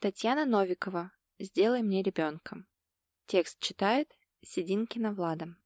Татьяна Новикова. Сделай мне ребенка. Текст читает Сидинкина Влада.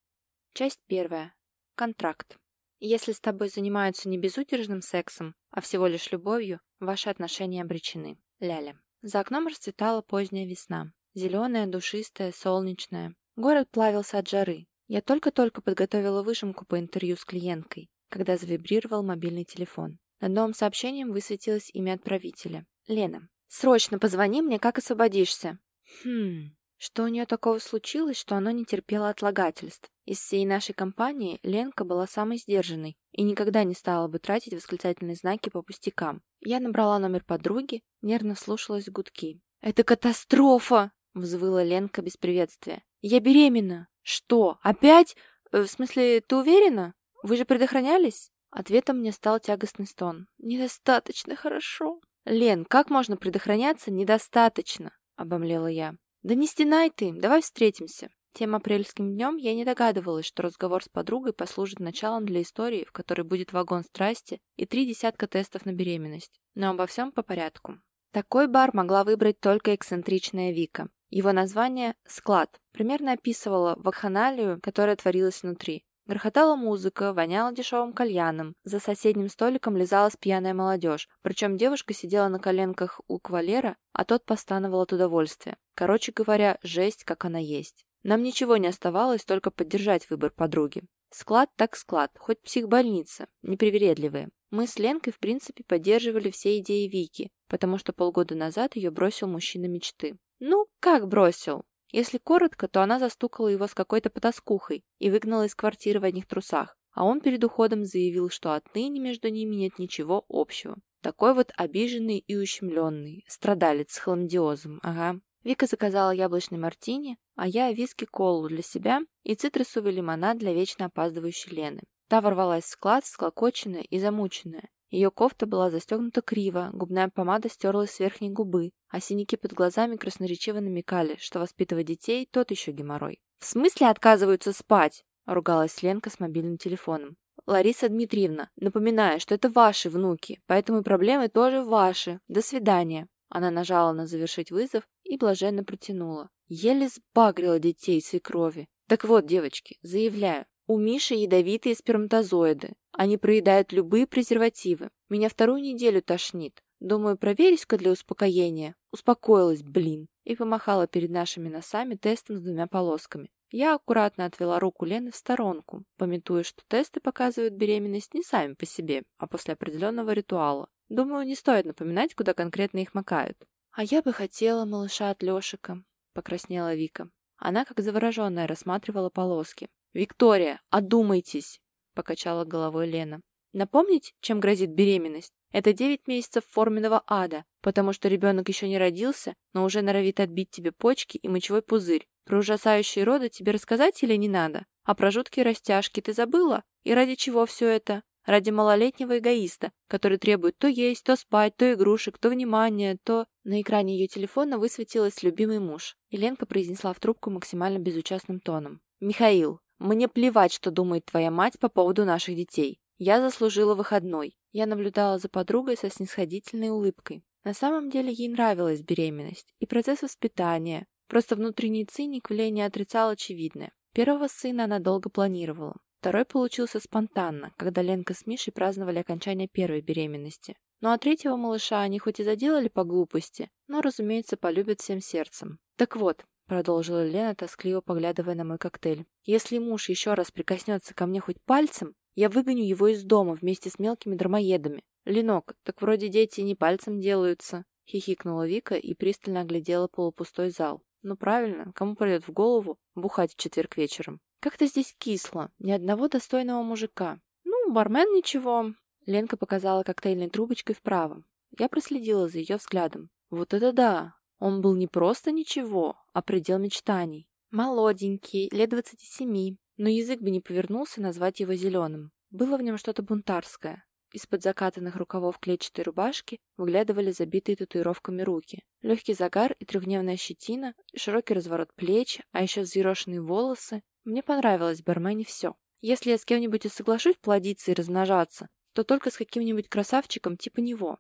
Часть первая. Контракт. Если с тобой занимаются не безудержным сексом, а всего лишь любовью, ваши отношения обречены. Ляля. За окном расцветала поздняя весна. Зеленая, душистая, солнечная. Город плавился от жары. Я только-только подготовила выжимку по интервью с клиенткой, когда завибрировал мобильный телефон. Над новым сообщением высветилось имя отправителя. Лена. «Срочно позвони мне, как освободишься». Хм, что у нее такого случилось, что она не терпела отлагательств? Из всей нашей компании Ленка была самой сдержанной и никогда не стала бы тратить восклицательные знаки по пустякам. Я набрала номер подруги, нервно вслушалась в гудки. «Это катастрофа!» — взвыла Ленка без приветствия. «Я беременна!» «Что? Опять? Э, в смысле, ты уверена? Вы же предохранялись?» Ответом мне стал тягостный стон. «Недостаточно хорошо». «Лен, как можно предохраняться недостаточно?» — обомлела я. «Да не стенай ты, давай встретимся». Тем апрельским днем я не догадывалась, что разговор с подругой послужит началом для истории, в которой будет вагон страсти и три десятка тестов на беременность. Но обо всем по порядку. Такой бар могла выбрать только эксцентричная Вика. Его название «Склад» примерно описывало вакханалию, которая творилась внутри. Грохотала музыка, воняла дешевым кальяном. За соседним столиком лизалась пьяная молодежь. Причем девушка сидела на коленках у кавалера, а тот постановал от удовольствия. Короче говоря, жесть, как она есть. Нам ничего не оставалось, только поддержать выбор подруги. Склад так склад, хоть психбольница, непривередливые. Мы с Ленкой, в принципе, поддерживали все идеи Вики, потому что полгода назад ее бросил мужчина мечты. Ну, как бросил? Если коротко, то она застукала его с какой-то потаскухой и выгнала из квартиры в одних трусах, а он перед уходом заявил, что отныне между ними нет ничего общего. Такой вот обиженный и ущемленный, страдалец с хламдиозом, ага. Вика заказала яблочный мартини, а я виски-колу для себя и цитрусовый лимонад для вечно опаздывающей Лены. Та ворвалась в склад, склокоченная и замученная, ее кофта была застегнута криво, губная помада стерлась с верхней губы, а синяки под глазами красноречиво намекали, что воспитывать детей – тот еще геморрой. «В смысле отказываются спать?» – ругалась Ленка с мобильным телефоном. «Лариса Дмитриевна, напоминаю, что это ваши внуки, поэтому и проблемы тоже ваши. До свидания». Она нажала на «Завершить вызов» и блаженно протянула. Еле сбагрила детей свекрови. Так вот, девочки, заявляю, у Миши ядовитые сперматозоиды. Они проедают любые презервативы. Меня вторую неделю тошнит. Думаю, проверюсь-ка для успокоения. Успокоилась, блин. И помахала перед нашими носами тестом с двумя полосками. Я аккуратно отвела руку Лены в сторонку, пометуя, что тесты показывают беременность не сами по себе, а после определенного ритуала. Думаю, не стоит напоминать, куда конкретно их макают. «А я бы хотела малыша от Лешика», — покраснела Вика. Она, как завороженная, рассматривала полоски. «Виктория, одумайтесь!» — покачала головой Лена. «Напомнить, чем грозит беременность? Это девять месяцев форменного ада, потому что ребенок еще не родился, но уже норовит отбить тебе почки и мочевой пузырь. Про ужасающие роды тебе рассказать или не надо? А про жуткие растяжки ты забыла? И ради чего все это? Ради малолетнего эгоиста, который требует то есть, то спать, то игрушек, то внимания, то... На экране ее телефона высветилась любимый муж, и Ленка произнесла в трубку максимально безучастным тоном. «Михаил, мне плевать, что думает твоя мать по поводу наших детей. Я заслужила выходной. Я наблюдала за подругой со снисходительной улыбкой. На самом деле ей нравилась беременность и процесс воспитания. Просто внутренний циник в Лене отрицал очевидное. Первого сына она долго планировала. Второй получился спонтанно, когда Ленка с Мишей праздновали окончание первой беременности. Ну а третьего малыша они хоть и заделали по глупости, но, разумеется, полюбят всем сердцем. Так вот, продолжила Лена, тоскливо поглядывая на мой коктейль. «Если муж еще раз прикоснется ко мне хоть пальцем, я выгоню его из дома вместе с мелкими дармоедами. Ленок, так вроде дети не пальцем делаются», — хихикнула Вика и пристально оглядела полупустой зал. «Ну правильно, кому придет в голову бухать в четверг вечером? Как-то здесь кисло, ни одного достойного мужика. Ну, бармен ничего». Ленка показала коктейльной трубочкой вправо. Я проследила за ее взглядом. «Вот это да! Он был не просто ничего, а предел мечтаний. Молоденький, лет двадцати семи, но язык бы не повернулся назвать его зеленым. Было в нем что-то бунтарское. Из-под закатанных рукавов клетчатой рубашки выглядывали забитые татуировками руки. Легкий загар и трехдневная щетина, широкий разворот плеч, а еще взъерошенные волосы. Мне понравилось в бармене все. Если я с кем-нибудь и соглашусь плодиться и размножаться, то только с каким-нибудь красавчиком типа него.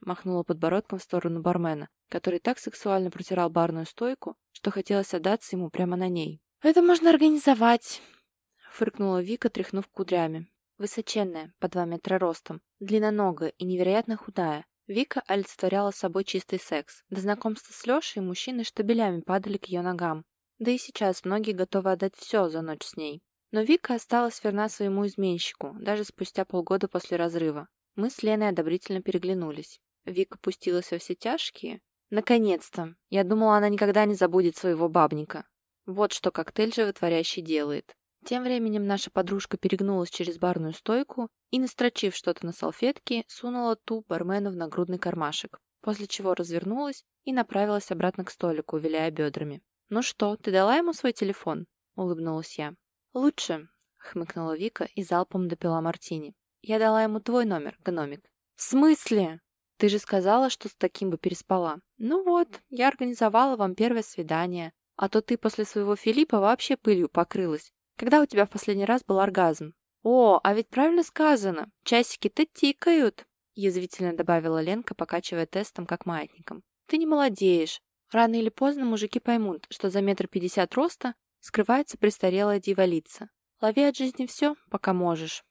Махнула подбородком в сторону бармена, который так сексуально протирал барную стойку, что хотелось отдаться ему прямо на ней. «Это можно организовать», — фыркнула Вика, тряхнув кудрями. Высоченная, по два метра ростом, длинноногая и невероятно худая, Вика олицетворяла собой чистый секс. До знакомства с Лешей мужчины штабелями падали к ее ногам. Да и сейчас многие готовы отдать все за ночь с ней. Но Вика осталась верна своему изменщику, даже спустя полгода после разрыва. Мы с Леной одобрительно переглянулись. Вика пустилась во все тяжкие. Наконец-то! Я думала, она никогда не забудет своего бабника. Вот что коктейль животворящий делает. Тем временем наша подружка перегнулась через барную стойку и, настрочив что-то на салфетке, сунула ту бармену в нагрудный кармашек, после чего развернулась и направилась обратно к столику, виляя бедрами. «Ну что, ты дала ему свой телефон?» — улыбнулась я. «Лучше», — хмыкнула Вика и залпом допила мартини. «Я дала ему твой номер, гномик». «В смысле?» «Ты же сказала, что с таким бы переспала». «Ну вот, я организовала вам первое свидание, а то ты после своего Филиппа вообще пылью покрылась. Когда у тебя в последний раз был оргазм?» «О, а ведь правильно сказано. Часики-то тикают», — язвительно добавила Ленка, покачивая тестом, как маятником. «Ты не молодеешь. Рано или поздно мужики поймут, что за метр пятьдесят роста скрывается престарелая дьяволица. Лови от жизни все, пока можешь».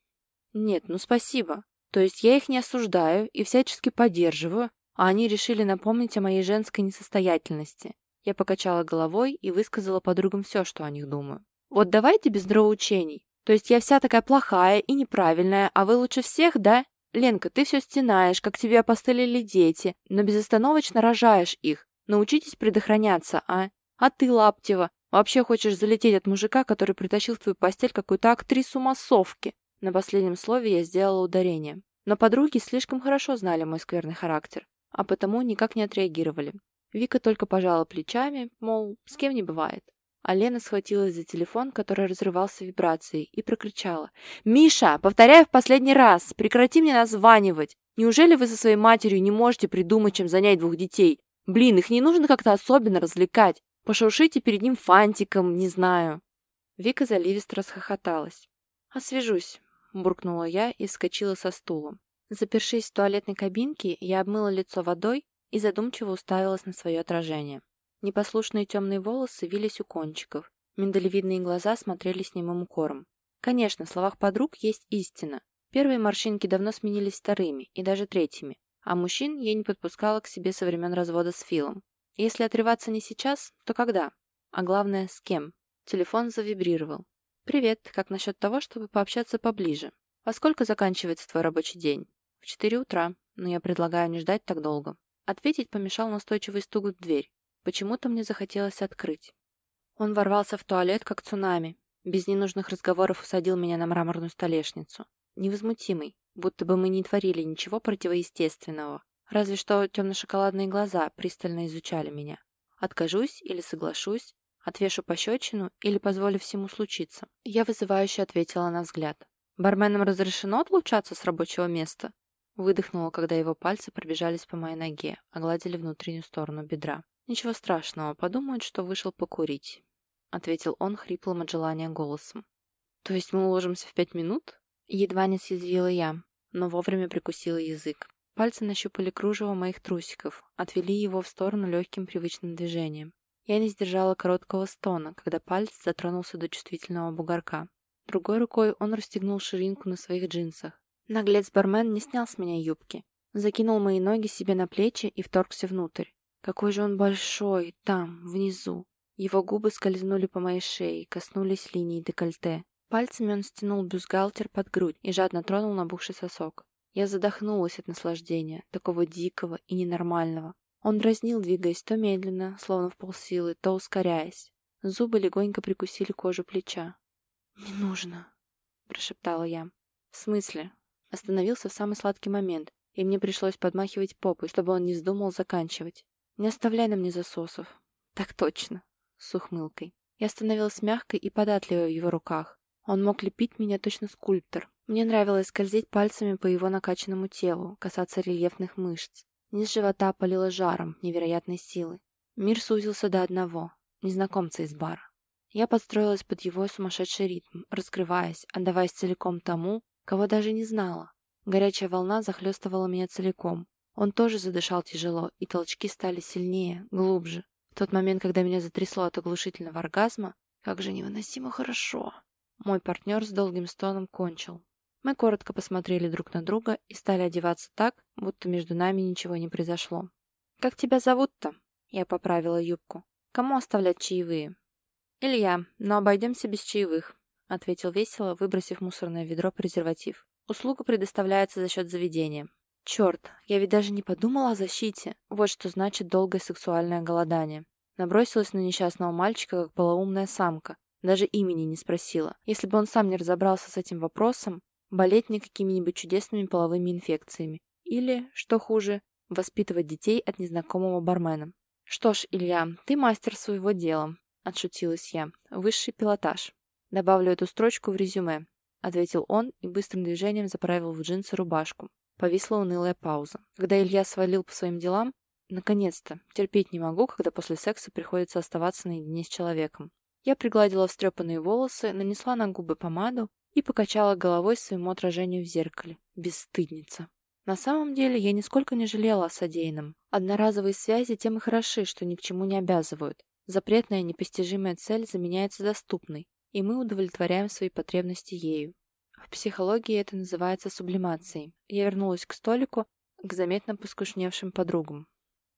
«Нет, ну спасибо. То есть я их не осуждаю и всячески поддерживаю, а они решили напомнить о моей женской несостоятельности. Я покачала головой и высказала подругам все, что о них думаю. Вот давайте без нравоучений. То есть я вся такая плохая и неправильная, а вы лучше всех, да? Ленка, ты все стенаешь, как тебе опостылили дети, но безостановочно рожаешь их. Научитесь предохраняться, а? А ты, Лаптева, вообще хочешь залететь от мужика, который притащил в твою постель какую-то актрису массовки? На последнем слове я сделала ударение. Но подруги слишком хорошо знали мой скверный характер, а потому никак не отреагировали. Вика только пожала плечами, мол, с кем не бывает. А Лена схватилась за телефон, который разрывался вибрацией, и прокричала. «Миша, повторяю в последний раз, прекрати мне названивать! Неужели вы со своей матерью не можете придумать, чем занять двух детей? Блин, их не нужно как-то особенно развлекать. Пошуршите перед ним фантиком, не знаю». Вика заливисто расхохоталась. «Освежусь», — буркнула я и вскочила со стула. Запершись в туалетной кабинке, я обмыла лицо водой и задумчиво уставилась на свое отражение. Непослушные темные волосы вились у кончиков, миндалевидные глаза смотрели с немым укором. Конечно, в словах подруг есть истина. Первые морщинки давно сменились вторыми и даже третьими, а мужчин я не подпускала к себе со времен развода с Филом. Если отрываться не сейчас, то когда? А главное, с кем? Телефон завибрировал. «Привет, как насчет того, чтобы пообщаться поближе? Во сколько заканчивается твой рабочий день?» «В четыре утра, но я предлагаю не ждать так долго». Ответить помешал настойчивый стук в дверь. Почему-то мне захотелось открыть. Он ворвался в туалет, как цунами. Без ненужных разговоров усадил меня на мраморную столешницу. Невозмутимый, будто бы мы не творили ничего противоестественного. Разве что темно-шоколадные глаза пристально изучали меня. Откажусь или соглашусь, отвешу пощечину или позволю всему случиться. Я вызывающе ответила на взгляд. Барменам разрешено отлучаться с рабочего места? Выдохнула, когда его пальцы пробежались по моей ноге, огладили внутреннюю сторону бедра. «Ничего страшного, подумают, что вышел покурить», — ответил он хриплым от желания голосом. «То есть мы уложимся в пять минут?» Едва не съязвила я, но вовремя прикусила язык. Пальцы нащупали кружево моих трусиков, отвели его в сторону легким привычным движением. Я не сдержала короткого стона, когда палец затронулся до чувствительного бугорка. Другой рукой он расстегнул ширинку на своих джинсах, Наглец-бармен не снял с меня юбки. Закинул мои ноги себе на плечи и вторгся внутрь. Какой же он большой, там, внизу. Его губы скользнули по моей шее, коснулись линии декольте. Пальцами он стянул бюстгальтер под грудь и жадно тронул набухший сосок. Я задохнулась от наслаждения, такого дикого и ненормального. Он дразнил, двигаясь то медленно, словно в полсилы, то ускоряясь. Зубы легонько прикусили кожу плеча. «Не нужно», — прошептала я. «В смысле?» Остановился в самый сладкий момент, и мне пришлось подмахивать попой, чтобы он не вздумал заканчивать. «Не оставляй на мне засосов». «Так точно», — с ухмылкой. Я становилась мягкой и податливой в его руках. Он мог лепить меня точно скульптор. Мне нравилось скользить пальцами по его накачанному телу, касаться рельефных мышц. Низ живота полило жаром невероятной силы. Мир сузился до одного — незнакомца из бара. Я подстроилась под его сумасшедший ритм, раскрываясь, отдаваясь целиком тому, кого даже не знала. Горячая волна захлестывала меня целиком. Он тоже задышал тяжело, и толчки стали сильнее, глубже. В тот момент, когда меня затрясло от оглушительного оргазма, как же невыносимо хорошо. Мой партнер с долгим стоном кончил. Мы коротко посмотрели друг на друга и стали одеваться так, будто между нами ничего не произошло. «Как тебя зовут-то?» Я поправила юбку. «Кому оставлять чаевые?» «Илья, но обойдемся без чаевых», — ответил весело, выбросив мусорное ведро презерватив. «Услуга предоставляется за счет заведения». «Черт, я ведь даже не подумала о защите. Вот что значит долгое сексуальное голодание». Набросилась на несчастного мальчика, как полоумная самка. Даже имени не спросила. Если бы он сам не разобрался с этим вопросом, болеть не какими-нибудь чудесными половыми инфекциями. Или, что хуже, воспитывать детей от незнакомого бармена. «Что ж, Илья, ты мастер своего дела», — отшутилась я. «Высший пилотаж. Добавлю эту строчку в резюме», — ответил он и быстрым движением заправил в джинсы рубашку. Повисла унылая пауза. Когда Илья свалил по своим делам, наконец-то, терпеть не могу, когда после секса приходится оставаться наедине с человеком. Я пригладила встрепанные волосы, нанесла на губы помаду и покачала головой своему отражению в зеркале. Бесстыдница. На самом деле я нисколько не жалела о содеянном. Одноразовые связи тем и хороши, что ни к чему не обязывают. Запретная непостижимая цель заменяется доступной, и мы удовлетворяем свои потребности ею. В психологии это называется сублимацией. Я вернулась к столику, к заметно поскушневшим подругам.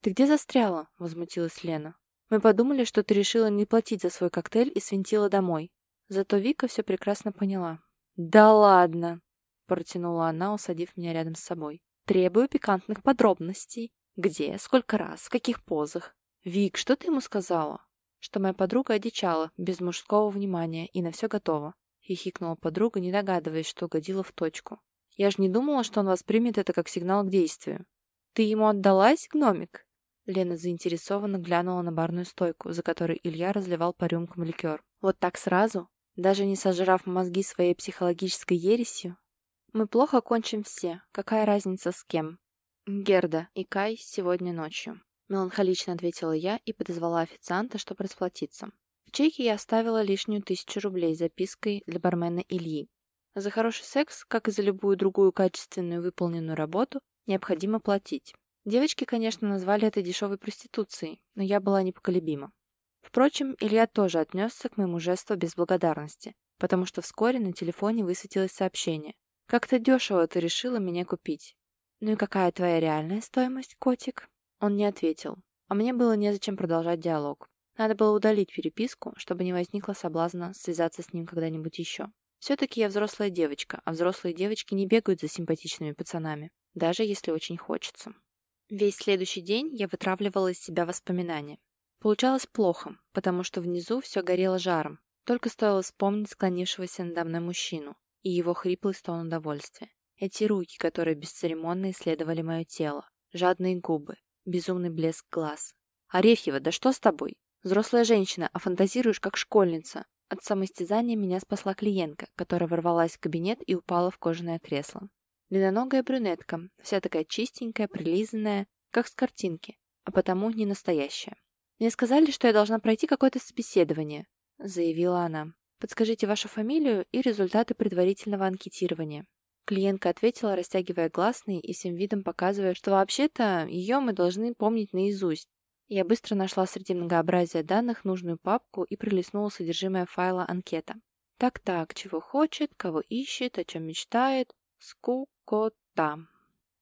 «Ты где застряла?» — возмутилась Лена. «Мы подумали, что ты решила не платить за свой коктейль и свинтила домой. Зато Вика все прекрасно поняла. «Да ладно!» — протянула она, усадив меня рядом с собой. «Требую пикантных подробностей. Где, сколько раз, в каких позах. Вик, что ты ему сказала?» Что моя подруга одичала, без мужского внимания, и на все готова. Хихикнула подруга, не догадываясь, что угодила в точку. «Я же не думала, что он воспримет это как сигнал к действию». «Ты ему отдалась, гномик?» Лена заинтересованно глянула на барную стойку, за которой Илья разливал по рюмкам ликер. «Вот так сразу? Даже не сожрав мозги своей психологической ересью, мы плохо кончим все, какая разница с кем. Герда и Кай сегодня ночью. Меланхолично ответила я и подозвала официанта, чтобы расплатиться. В чеке я оставила лишнюю тысячу рублей запиской для бармена Ильи. За хороший секс, как и за любую другую качественную выполненную работу, необходимо платить. Девочки, конечно, назвали это дешевой проституцией, но я была непоколебима. Впрочем, Илья тоже отнесся к моему жесту без благодарности, потому что вскоре на телефоне высветилось сообщение. «Как-то дешево ты решила меня купить». «Ну и какая твоя реальная стоимость, котик?» Он не ответил, а мне было незачем продолжать диалог. Надо было удалить переписку, чтобы не возникло соблазна связаться с ним когда-нибудь еще. Все-таки я взрослая девочка, а взрослые девочки не бегают за симпатичными пацанами, даже если очень хочется. Весь следующий день я вытравливала из себя воспоминания. Получалось плохо, потому что внизу все горело жаром. Только стоило вспомнить склонившегося надо мной мужчину и его хриплый стон удовольствия. Эти руки, которые бесцеремонно исследовали мое тело, жадные губы, безумный блеск глаз. «Арефьева, да что с тобой? Взрослая женщина, а фантазируешь как школьница». От самоистязания меня спасла клиентка, которая ворвалась в кабинет и упала в кожаное кресло. Длинноногая брюнетка, вся такая чистенькая, прилизанная, как с картинки, а потому не настоящая. «Мне сказали, что я должна пройти какое-то собеседование», — заявила она. «Подскажите вашу фамилию и результаты предварительного анкетирования». Клиентка ответила, растягивая гласные и всем видом показывая, что вообще-то ее мы должны помнить наизусть. Я быстро нашла среди многообразия данных нужную папку и пролистнула содержимое файла анкета. Так-так, чего хочет, кого ищет, о чем мечтает. Скукота.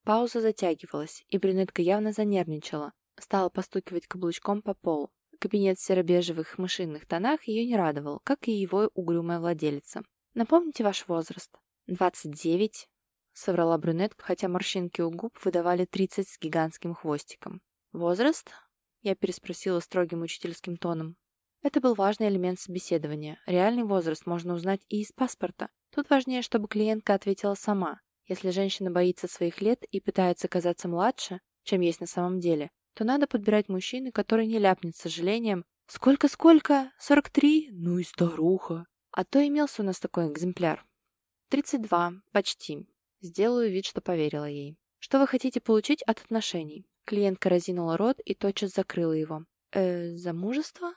Пауза затягивалась, и брюнетка явно занервничала, стала постукивать каблучком по полу. Кабинет в серо-бежевых мышиных тонах ее не радовал, как и его угрюмая владелица. «Напомните ваш возраст». «Двадцать девять», — соврала брюнетка, хотя морщинки у губ выдавали тридцать с гигантским хвостиком. «Возраст?» — я переспросила строгим учительским тоном. Это был важный элемент собеседования. Реальный возраст можно узнать и из паспорта. Тут важнее, чтобы клиентка ответила сама. Если женщина боится своих лет и пытается казаться младше, чем есть на самом деле, то надо подбирать мужчины, который не ляпнет с сожалением «Сколько-сколько? Сорок три? Ну и старуха!» А то имелся у нас такой экземпляр. «Тридцать два. Почти». Сделаю вид, что поверила ей. «Что вы хотите получить от отношений?» Клиентка разинула рот и тотчас закрыла его. «Э, замужество?»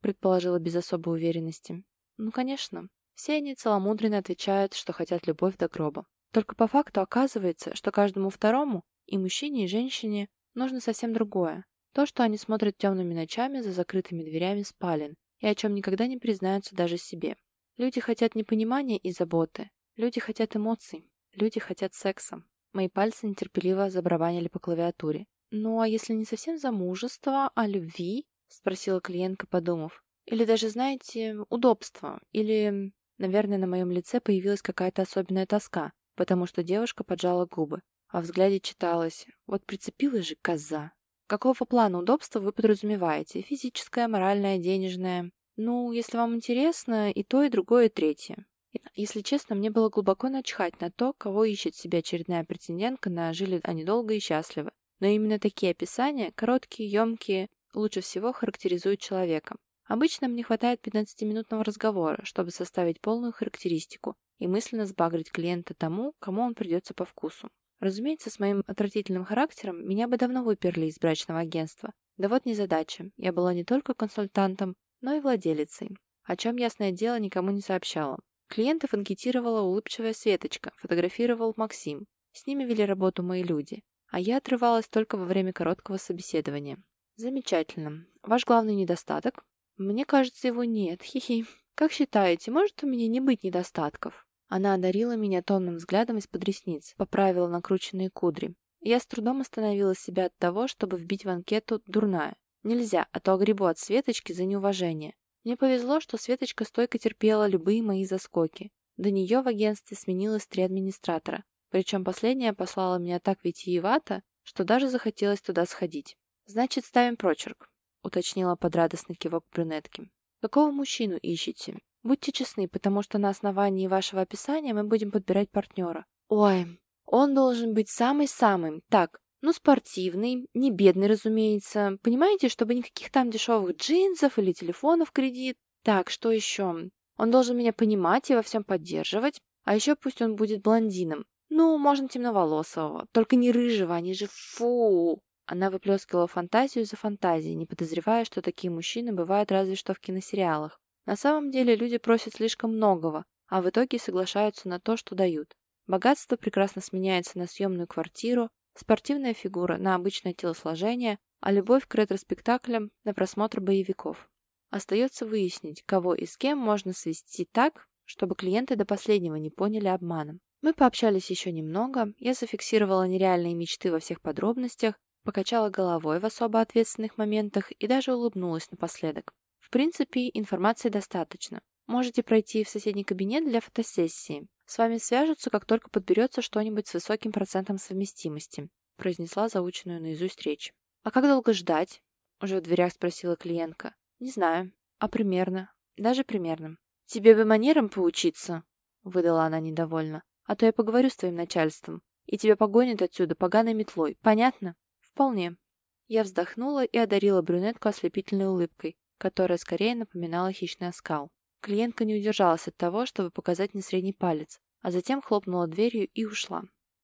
предположила без особой уверенности. «Ну, конечно. Все они целомудренно отвечают, что хотят любовь до гроба. Только по факту оказывается, что каждому второму И мужчине, и женщине нужно совсем другое. То, что они смотрят темными ночами за закрытыми дверями спален, и о чем никогда не признаются даже себе. Люди хотят не понимания и заботы. Люди хотят эмоций. Люди хотят секса. Мои пальцы нетерпеливо забарабанили по клавиатуре. «Ну, а если не совсем замужество, а любви?» — спросила клиентка, подумав. «Или даже, знаете, удобство. Или, наверное, на моем лице появилась какая-то особенная тоска, потому что девушка поджала губы. Во взгляде читалось «Вот прицепилась же коза». Какого плана удобства вы подразумеваете? Физическое, моральное, денежное? Ну, если вам интересно, и то, и другое, и третье. Если честно, мне было глубоко начхать на то, кого ищет себе очередная претендентка на «жили они долго и счастливо». Но именно такие описания, короткие, емкие, лучше всего характеризуют человека. Обычно мне хватает 15-минутного разговора, чтобы составить полную характеристику и мысленно сбагрить клиента тому, кому он придется по вкусу. Разумеется, с моим отвратительным характером меня бы давно выперли из брачного агентства. Да вот незадача. Я была не только консультантом, но и владелицей. О чем, ясное дело, никому не сообщала. Клиентов анкетировала улыбчивая Светочка, фотографировал Максим. С ними вели работу мои люди. А я отрывалась только во время короткого собеседования. Замечательно. Ваш главный недостаток? Мне кажется, его нет. Хи-хи. Как считаете, может у меня не быть недостатков? Она одарила меня томным взглядом из-под ресниц, поправила накрученные кудри. Я с трудом остановила себя от того, чтобы вбить в анкету «дурная». Нельзя, а то огребу от Светочки за неуважение. Мне повезло, что Светочка стойко терпела любые мои заскоки. До нее в агентстве сменилось три администратора. Причем последняя послала меня так витиевато, что даже захотелось туда сходить. «Значит, ставим прочерк», — уточнила под радостный кивок брюнетки. «Какого мужчину ищете? Будьте честны, потому что на основании вашего описания мы будем подбирать партнера. Ой, он должен быть самый-самый. Так, ну спортивный, не бедный, разумеется. Понимаете, чтобы никаких там дешевых джинсов или телефонов кредит. Так, что еще? Он должен меня понимать и во всем поддерживать. А еще пусть он будет блондином. Ну, можно темноволосого, только не рыжего, они же фу. Она выплескивала фантазию за фантазией, не подозревая, что такие мужчины бывают разве что в киносериалах. На самом деле люди просят слишком многого, а в итоге соглашаются на то, что дают. Богатство прекрасно сменяется на съемную квартиру, спортивная фигура на обычное телосложение, а любовь к ретроспектаклям на просмотр боевиков. Остается выяснить, кого и с кем можно свести так, чтобы клиенты до последнего не поняли обманом. Мы пообщались еще немного, я зафиксировала нереальные мечты во всех подробностях, покачала головой в особо ответственных моментах и даже улыбнулась напоследок. В принципе, информации достаточно. Можете пройти в соседний кабинет для фотосессии. С вами свяжутся, как только подберется что-нибудь с высоким процентом совместимости», произнесла заученную наизусть речь. «А как долго ждать?» Уже в дверях спросила клиентка. «Не знаю. А примерно. Даже примерно». «Тебе бы манерам поучиться», выдала она недовольно. «А то я поговорю с твоим начальством, и тебя погонят отсюда поганой метлой. Понятно?» «Вполне». Я вздохнула и одарила брюнетку ослепительной улыбкой, которая скорее напоминала хищный оскал. Клиентка не удержалась от того, чтобы показать мне средний палец, а затем хлопнула дверью и ушла.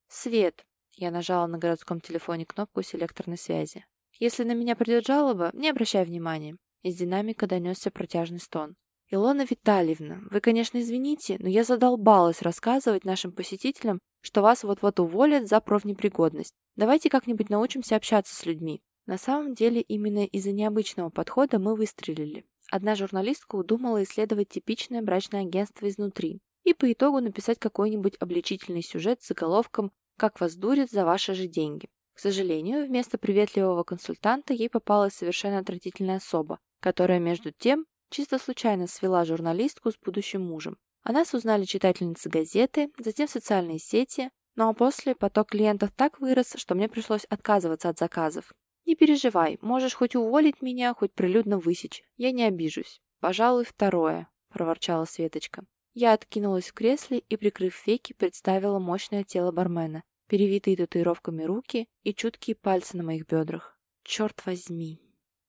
«Свет!» Я нажала на городском телефоне кнопку селекторной связи. «Если на меня придет жалоба, не обращай внимания». Из динамика донесся протяжный стон. «Илона Витальевна, вы, конечно, извините, но я задолбалась рассказывать нашим посетителям, что вас вот-вот уволят за профнепригодность. Давайте как-нибудь научимся общаться с людьми. На самом деле, именно из-за необычного подхода мы выстрелили. Одна журналистка удумала исследовать типичное брачное агентство изнутри и по итогу написать какой-нибудь обличительный сюжет с заголовком «Как вас дурят за ваши же деньги». К сожалению, вместо приветливого консультанта ей попалась совершенно отвратительная особа, которая, между тем, чисто случайно свела журналистку с будущим мужем. О нас узнали читательницы газеты, затем социальные сети, ну а после поток клиентов так вырос, что мне пришлось отказываться от заказов. «Не переживай, можешь хоть уволить меня, хоть прилюдно высечь. Я не обижусь. Пожалуй, второе», — проворчала Светочка. Я откинулась в кресле и, прикрыв веки, представила мощное тело бармена, перевитые татуировками руки и чуткие пальцы на моих бедрах. Черт возьми!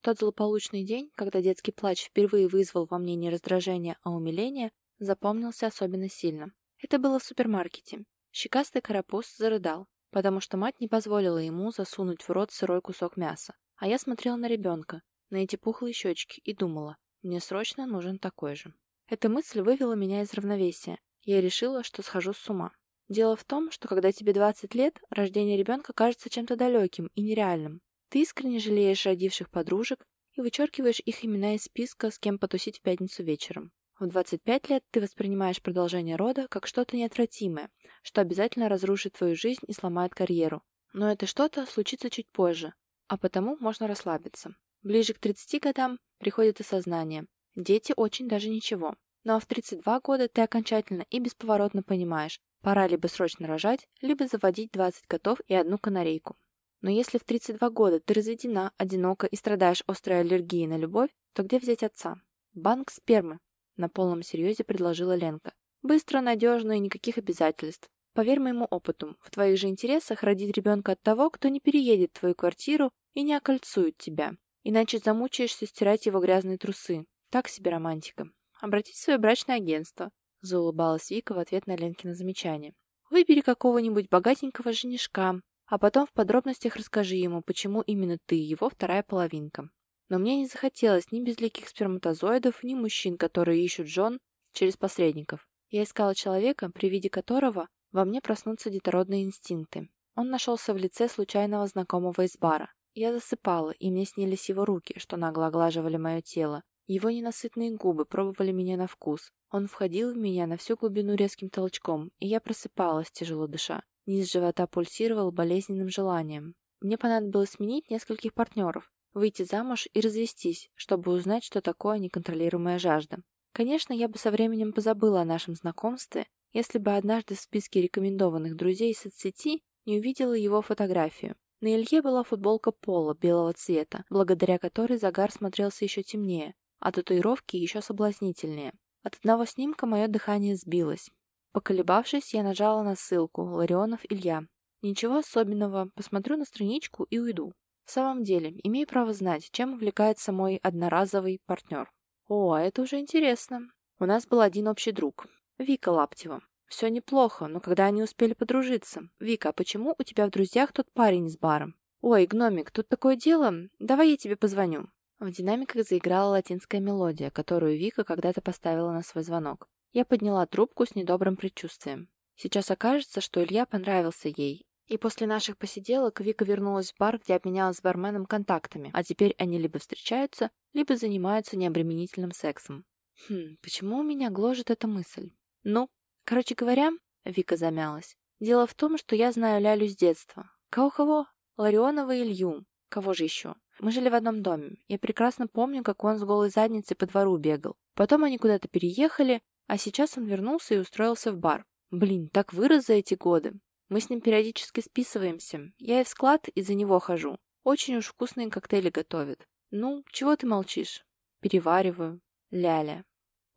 Тот злополучный день, когда детский плач впервые вызвал во мне не раздражение, а умиление, запомнился особенно сильно. Это было в супермаркете. Щекастый карапуз зарыдал потому что мать не позволила ему засунуть в рот сырой кусок мяса. А я смотрела на ребенка, на эти пухлые щечки, и думала, мне срочно нужен такой же. Эта мысль вывела меня из равновесия. Я решила, что схожу с ума. Дело в том, что когда тебе 20 лет, рождение ребенка кажется чем-то далеким и нереальным. Ты искренне жалеешь родивших подружек и вычеркиваешь их имена из списка, с кем потусить в пятницу вечером. В 25 лет ты воспринимаешь продолжение рода как что-то неотвратимое, что обязательно разрушит твою жизнь и сломает карьеру. Но это что-то случится чуть позже, а потому можно расслабиться. Ближе к 30 годам приходит осознание. Дети очень даже ничего. Ну а в 32 года ты окончательно и бесповоротно понимаешь, пора либо срочно рожать, либо заводить 20 котов и одну канарейку. Но если в 32 года ты разведена, одинока и страдаешь острой аллергией на любовь, то где взять отца? Банк спермы, на полном серьезе предложила Ленка. Быстро, надежно и никаких обязательств. Поверь моему опыту, в твоих же интересах родить ребенка от того, кто не переедет в твою квартиру и не окольцует тебя. Иначе замучаешься стирать его грязные трусы. Так себе романтика. Обратись в свое брачное агентство. Заулыбалась Вика в ответ на Ленкино замечание. Выбери какого-нибудь богатенького женишка, а потом в подробностях расскажи ему, почему именно ты его вторая половинка. Но мне не захотелось ни безликих сперматозоидов, ни мужчин, которые ищут жен через посредников. Я искала человека, при виде которого во мне проснутся детородные инстинкты. Он нашелся в лице случайного знакомого из бара. Я засыпала, и мне снились его руки, что нагло оглаживали мое тело. Его ненасытные губы пробовали меня на вкус. Он входил в меня на всю глубину резким толчком, и я просыпалась, тяжело дыша. Низ живота пульсировал болезненным желанием. Мне понадобилось сменить нескольких партнеров, выйти замуж и развестись, чтобы узнать, что такое неконтролируемая жажда. Конечно, я бы со временем позабыла о нашем знакомстве, если бы однажды в списке рекомендованных друзей соцсети не увидела его фотографию. На Илье была футболка пола белого цвета, благодаря которой загар смотрелся еще темнее, а татуировки еще соблазнительнее. От одного снимка мое дыхание сбилось. Поколебавшись, я нажала на ссылку «Ларионов Илья». Ничего особенного, посмотрю на страничку и уйду. В самом деле, имею право знать, чем увлекается мой одноразовый партнер. О, а это уже интересно. У нас был один общий друг. Вика Лаптева. Все неплохо, но когда они успели подружиться? Вика, а почему у тебя в друзьях тот парень с баром? Ой, гномик, тут такое дело. Давай я тебе позвоню. В динамиках заиграла латинская мелодия, которую Вика когда-то поставила на свой звонок. Я подняла трубку с недобрым предчувствием. Сейчас окажется, что Илья понравился ей, и после наших посиделок Вика вернулась в бар, где обменялась с барменом контактами, а теперь они либо встречаются, либо занимаются необременительным сексом. Хм, почему у меня гложет эта мысль? Ну, короче говоря, Вика замялась. Дело в том, что я знаю Лялю с детства. Кого-кого? Ларионова и Илью. Кого же еще? Мы жили в одном доме. Я прекрасно помню, как он с голой задницей по двору бегал. Потом они куда-то переехали, а сейчас он вернулся и устроился в бар. Блин, так вырос за эти годы. Мы с ним периодически списываемся. Я и в склад из-за него хожу. Очень уж вкусные коктейли готовит. Ну, чего ты молчишь? Перевариваю. Ляля.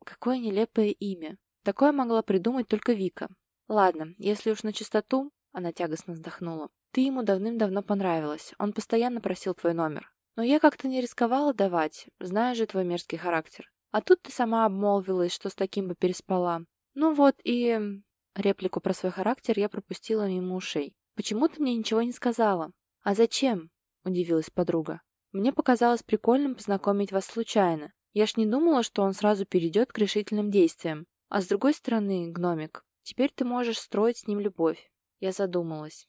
Какое нелепое имя. Такое могла придумать только Вика. Ладно, если уж на чистоту, она тягостно вздохнула. Ты ему давным-давно понравилась. Он постоянно просил твой номер. Но я как-то не рисковала давать, зная же твой мерзкий характер. А тут ты сама обмолвилась, что с таким бы переспала. Ну вот и... Реплику про свой характер я пропустила мимо ушей. «Почему ты мне ничего не сказала?» «А зачем?» – удивилась подруга. «Мне показалось прикольным познакомить вас случайно. Я ж не думала, что он сразу перейдет к решительным действиям. А с другой стороны, гномик, теперь ты можешь строить с ним любовь». Я задумалась.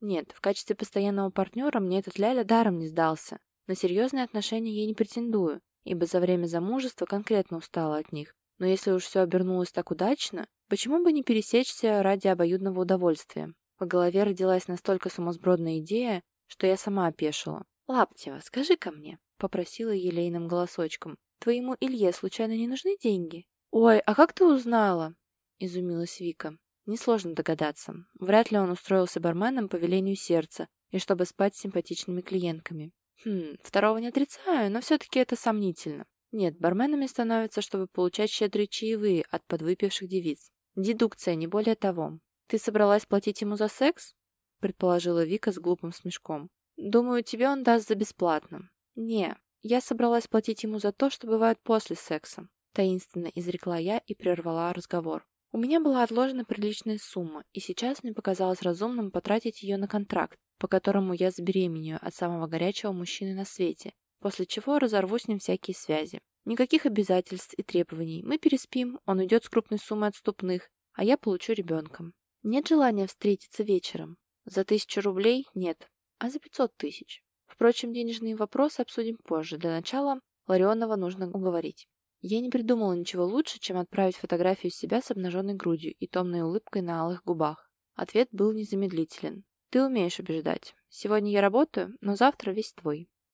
Нет, в качестве постоянного партнера мне этот Ляля даром не сдался. На серьезные отношения я не претендую, ибо за время замужества конкретно устала от них. Но если уж все обернулось так удачно, почему бы не пересечься ради обоюдного удовольствия? В голове родилась настолько сумасбродная идея, что я сама опешила. «Лаптева, скажи-ка мне», — попросила елейным голосочком. «Твоему Илье случайно не нужны деньги?» «Ой, а как ты узнала?» — изумилась Вика. Несложно догадаться. Вряд ли он устроился барменом по велению сердца и чтобы спать с симпатичными клиентками. Хм, второго не отрицаю, но все-таки это сомнительно. Нет, барменами становятся, чтобы получать щедрые чаевые от подвыпивших девиц. Дедукция, не более того. Ты собралась платить ему за секс? Предположила Вика с глупым смешком. Думаю, тебе он даст за бесплатно. Не, я собралась платить ему за то, что бывает после секса. Таинственно изрекла я и прервала разговор. У меня была отложена приличная сумма, и сейчас мне показалось разумным потратить ее на контракт, по которому я забеременею от самого горячего мужчины на свете, после чего разорву с ним всякие связи. Никаких обязательств и требований. Мы переспим, он уйдет с крупной суммой отступных, а я получу ребенка. Нет желания встретиться вечером? За тысячу рублей нет, а за пятьсот тысяч. Впрочем, денежные вопросы обсудим позже. Для начала Ларионова нужно уговорить. Я не придумала ничего лучше, чем отправить фотографию себя с обнаженной грудью и томной улыбкой на алых губах. Ответ был незамедлителен. «Ты умеешь убеждать. Сегодня я работаю, но завтра весь твой».